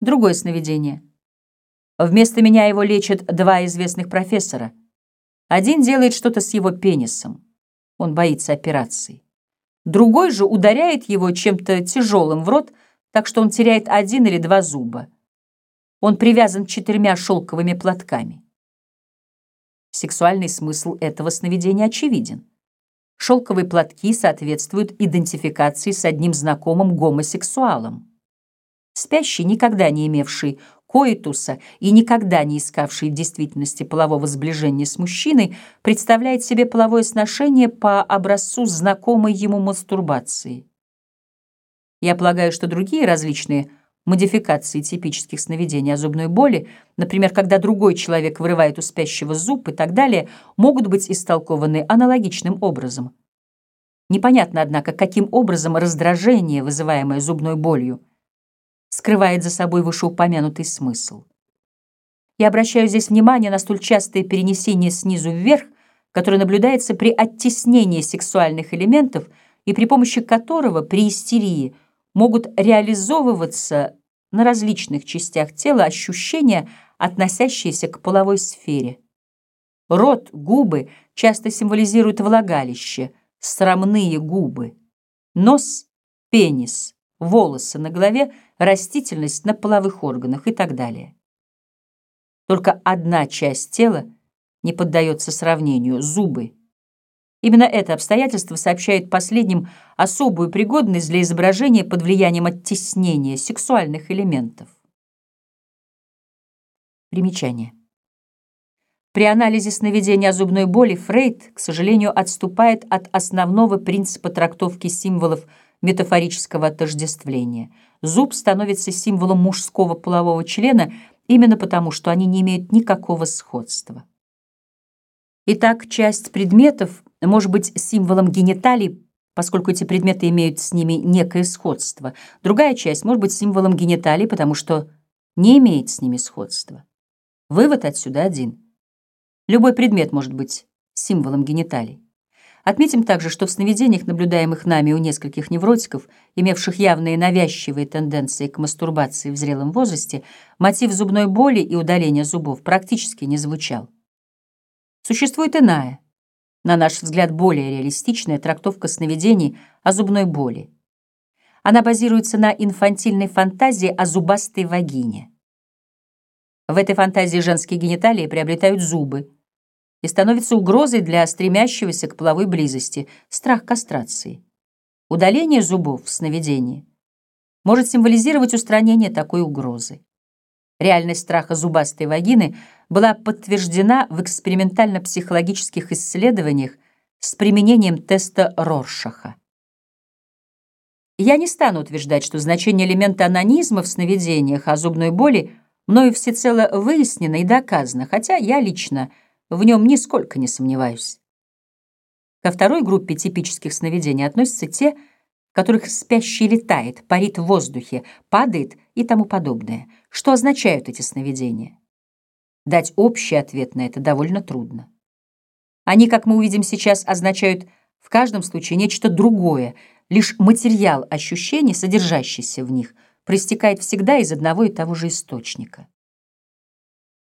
Другое сновидение. Вместо меня его лечат два известных профессора. Один делает что-то с его пенисом. Он боится операции. Другой же ударяет его чем-то тяжелым в рот, так что он теряет один или два зуба. Он привязан четырьмя шелковыми платками. Сексуальный смысл этого сновидения очевиден. Шелковые платки соответствуют идентификации с одним знакомым гомосексуалом. Спящий, никогда не имевший коитуса и никогда не искавший в действительности полового сближения с мужчиной, представляет себе половое сношение по образцу знакомой ему мастурбации. Я полагаю, что другие различные модификации типических сновидений о зубной боли, например, когда другой человек вырывает у спящего зуб и так далее, могут быть истолкованы аналогичным образом. Непонятно, однако, каким образом раздражение, вызываемое зубной болью, скрывает за собой вышеупомянутый смысл. Я обращаю здесь внимание на столь частое перенесение снизу вверх, которое наблюдается при оттеснении сексуальных элементов и при помощи которого при истерии могут реализовываться на различных частях тела ощущения, относящиеся к половой сфере. Рот, губы часто символизируют влагалище, срамные губы. Нос — пенис, волосы на голове — растительность на половых органах и так далее. Только одна часть тела не поддается сравнению — зубы. Именно это обстоятельство сообщает последним особую пригодность для изображения под влиянием оттеснения сексуальных элементов. Примечание. При анализе сновидения о зубной боли Фрейд, к сожалению, отступает от основного принципа трактовки символов метафорического отождествления — Зуб становится символом мужского полового члена именно потому, что они не имеют никакого сходства. Итак, часть предметов может быть символом гениталий, поскольку эти предметы имеют с ними некое сходство. Другая часть может быть символом гениталий, потому что не имеет с ними сходства. Вывод отсюда один. Любой предмет может быть символом гениталий. Отметим также, что в сновидениях, наблюдаемых нами у нескольких невротиков, имевших явные навязчивые тенденции к мастурбации в зрелом возрасте, мотив зубной боли и удаления зубов практически не звучал. Существует иная, на наш взгляд, более реалистичная трактовка сновидений о зубной боли. Она базируется на инфантильной фантазии о зубастой вагине. В этой фантазии женские гениталии приобретают зубы, и становится угрозой для стремящегося к половой близости, страх кастрации. Удаление зубов в сновидении может символизировать устранение такой угрозы. Реальность страха зубастой вагины была подтверждена в экспериментально-психологических исследованиях с применением теста Роршаха. Я не стану утверждать, что значение элемента анонизма в сновидениях о зубной боли мною всецело выяснено и доказано, хотя я лично – в нем нисколько не сомневаюсь. Ко второй группе типических сновидений относятся те, в которых спящий летает, парит в воздухе, падает и тому подобное. Что означают эти сновидения? Дать общий ответ на это довольно трудно. Они, как мы увидим сейчас, означают в каждом случае нечто другое, лишь материал ощущений, содержащийся в них, проистекает всегда из одного и того же источника.